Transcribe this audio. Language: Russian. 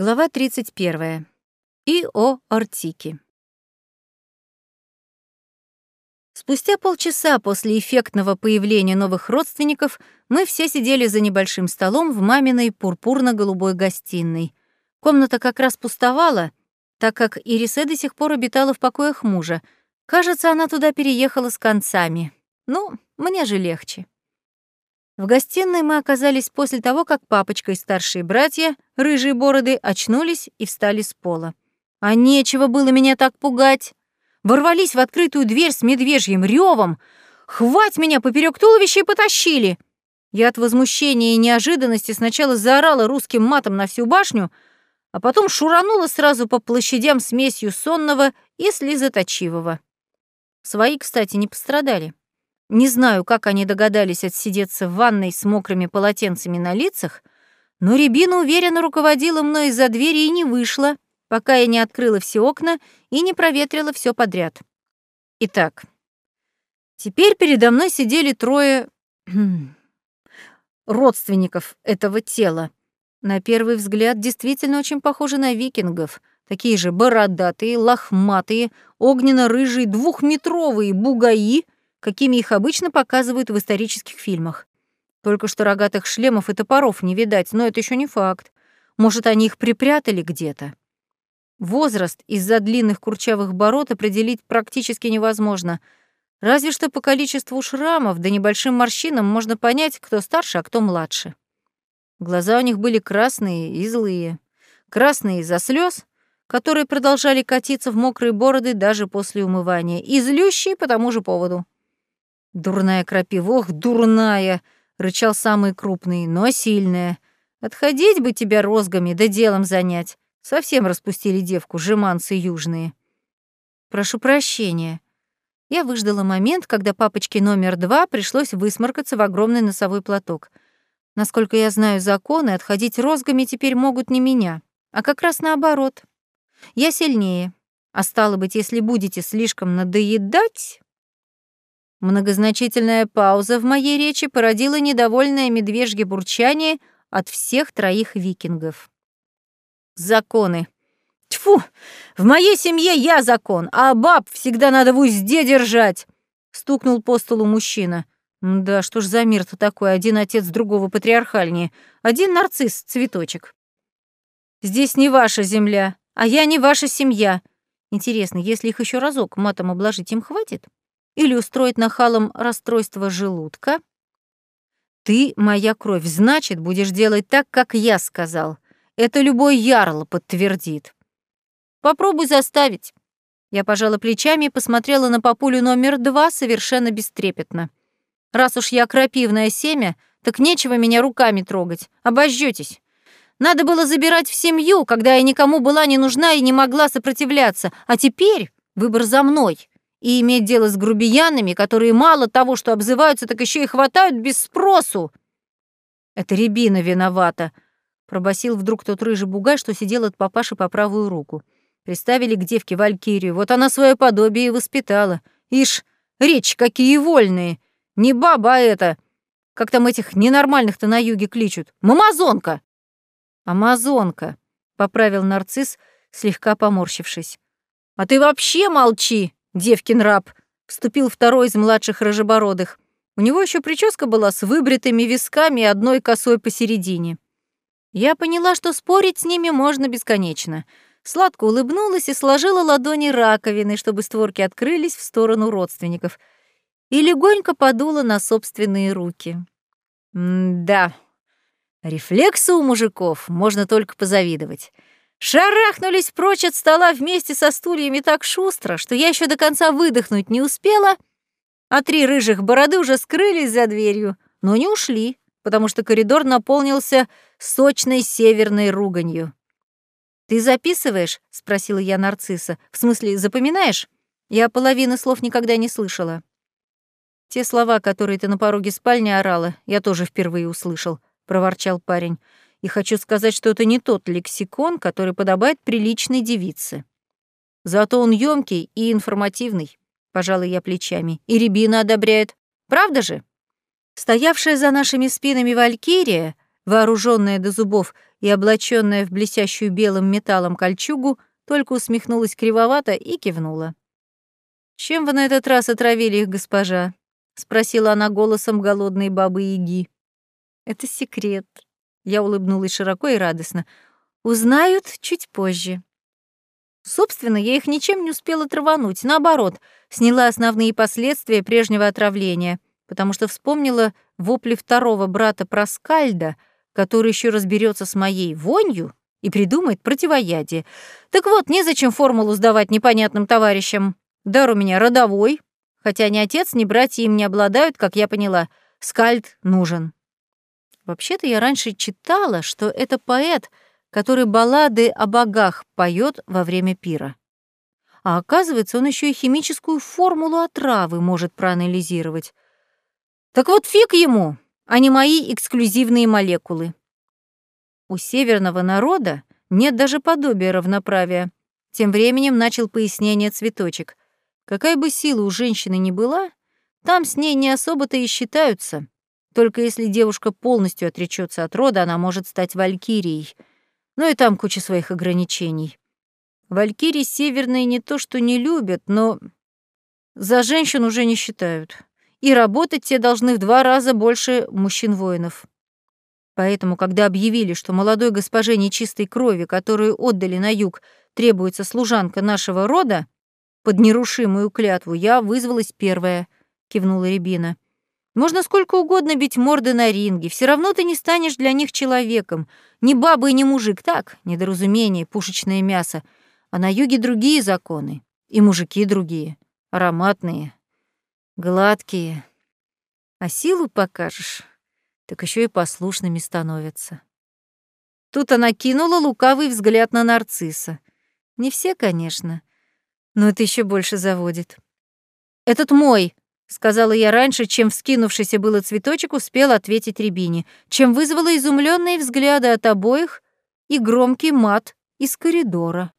Глава 31. И о Артике. Спустя полчаса после эффектного появления новых родственников мы все сидели за небольшим столом в маминой пурпурно-голубой гостиной. Комната как раз пустовала, так как Ирисе до сих пор обитала в покоях мужа. Кажется, она туда переехала с концами. Ну, мне же легче. В гостиной мы оказались после того, как папочка и старшие братья, рыжие бороды, очнулись и встали с пола. А нечего было меня так пугать. Ворвались в открытую дверь с медвежьим ревом, хвать меня поперек туловища и потащили. Я от возмущения и неожиданности сначала заорала русским матом на всю башню, а потом шуранула сразу по площадям смесью сонного и слезоточивого. Свои, кстати, не пострадали. Не знаю, как они догадались отсидеться в ванной с мокрыми полотенцами на лицах, но Рябина уверенно руководила мной из-за двери и не вышла, пока я не открыла все окна и не проветрила все подряд. Итак, теперь передо мной сидели трое родственников этого тела. На первый взгляд действительно очень похожи на викингов. Такие же бородатые, лохматые, огненно-рыжие, двухметровые бугаи — какими их обычно показывают в исторических фильмах. Только что рогатых шлемов и топоров не видать, но это еще не факт. Может, они их припрятали где-то. Возраст из-за длинных курчавых бород определить практически невозможно. Разве что по количеству шрамов да небольшим морщинам можно понять, кто старше, а кто младше. Глаза у них были красные и злые. Красные из-за слез, которые продолжали катиться в мокрые бороды даже после умывания, и злющие по тому же поводу. «Дурная крапива, ох, дурная!» — рычал самый крупный, но сильная. «Отходить бы тебя розгами, да делом занять. Совсем распустили девку, жеманцы южные». «Прошу прощения». Я выждала момент, когда папочке номер два пришлось высморкаться в огромный носовой платок. Насколько я знаю законы, отходить розгами теперь могут не меня, а как раз наоборот. Я сильнее, а стало быть, если будете слишком надоедать... Многозначительная пауза в моей речи породила недовольное медвежье бурчание от всех троих викингов. Законы. Тьфу! В моей семье я закон, а баб всегда надо в узде держать! Стукнул по столу мужчина. Да что ж за мир-то такой, один отец другого патриархальнее, один нарцисс, цветочек. Здесь не ваша земля, а я не ваша семья. Интересно, если их еще разок матом обложить, им хватит? Или устроить нахалом расстройство желудка. Ты моя кровь, значит, будешь делать так, как я сказал. Это любой ярл подтвердит. Попробуй заставить. Я пожала плечами и посмотрела на папулю номер два совершенно бестрепетно. Раз уж я крапивное семя, так нечего меня руками трогать. Обожжётесь. Надо было забирать в семью, когда я никому была не нужна и не могла сопротивляться. А теперь выбор за мной и иметь дело с грубиянами, которые мало того, что обзываются, так еще и хватают без спросу. Это Рябина виновата, пробасил вдруг тот рыжий бугай, что сидел от папаши по правую руку. Приставили к девке Валькирию, вот она свое подобие воспитала. Ишь, речь какие вольные. Не баба а это. Как там этих ненормальных-то на юге кличут? Мамазонка. Амазонка, поправил нарцисс, слегка поморщившись. А ты вообще молчи, девкин раб, вступил второй из младших рыжебородых. У него еще прическа была с выбритыми висками и одной косой посередине. Я поняла, что спорить с ними можно бесконечно. Сладко улыбнулась и сложила ладони раковины, чтобы створки открылись в сторону родственников, и легонько подула на собственные руки. М-да, рефлексы у мужиков можно только позавидовать. Шарахнулись прочь от стола вместе со стульями так шустро, что я еще до конца выдохнуть не успела, а три рыжих бороды уже скрылись за дверью, но не ушли, потому что коридор наполнился сочной северной руганью. «Ты записываешь?» — спросила я нарцисса. «В смысле, запоминаешь? Я половины слов никогда не слышала». «Те слова, которые ты на пороге спальни орала, я тоже впервые услышал», — проворчал парень и хочу сказать, что это не тот лексикон, который подобает приличной девице. Зато он ёмкий и информативный, пожалуй, я плечами, и Рябина одобряет. Правда же? Стоявшая за нашими спинами Валькирия, вооруженная до зубов, и облаченная в блестящую белым металлом кольчугу, только усмехнулась кривовато и кивнула. «Чем вы на этот раз отравили их, госпожа?» — спросила она голосом голодной бабы-яги. «Это секрет», — я улыбнулась широко и радостно. «Узнают чуть позже». Собственно, я их ничем не успела травануть, наоборот, сняла основные последствия прежнего отравления, потому что вспомнила вопли второго брата Проскальда, который еще разберется с моей вонью и придумает противоядие. Так вот, незачем формулу сдавать непонятным товарищам. Дар у меня родовой, хотя ни отец, ни братья им не обладают, как я поняла. Скальд нужен. Вообще-то я раньше читала, что это поэт — который баллады о богах поет во время пира. А оказывается, он еще и химическую формулу отравы может проанализировать. Так вот фиг ему, а не мои эксклюзивные молекулы. У северного народа нет даже подобия равноправия. Тем временем начал пояснение цветочек. Какая бы сила у женщины ни была, там с ней не особо-то и считаются. Только если девушка полностью отречется от рода, она может стать валькирией — ну и там куча своих ограничений. Валькирии северные не то что не любят, но за женщин уже не считают. И работать те должны в два раза больше мужчин-воинов. Поэтому, когда объявили, что молодой госпоже нечистой крови, которую отдали на юг, требуется служанка нашего рода, под нерушимую клятву, я вызвалась первая, кивнула Рябина. Можно сколько угодно бить морды на ринге, все равно ты не станешь для них человеком. Ни баба и ни мужик, так, недоразумение, пушечное мясо. А на юге другие законы. И мужики другие. Ароматные, гладкие. А силу покажешь, так еще и послушными становятся. Тут она кинула лукавый взгляд на нарцисса. Не все, конечно, но это еще больше заводит. «Этот мой!» Сказала я раньше, чем вскинувшийся было цветочек успел ответить Рябине, чем вызвала изумленные взгляды от обоих и громкий мат из коридора.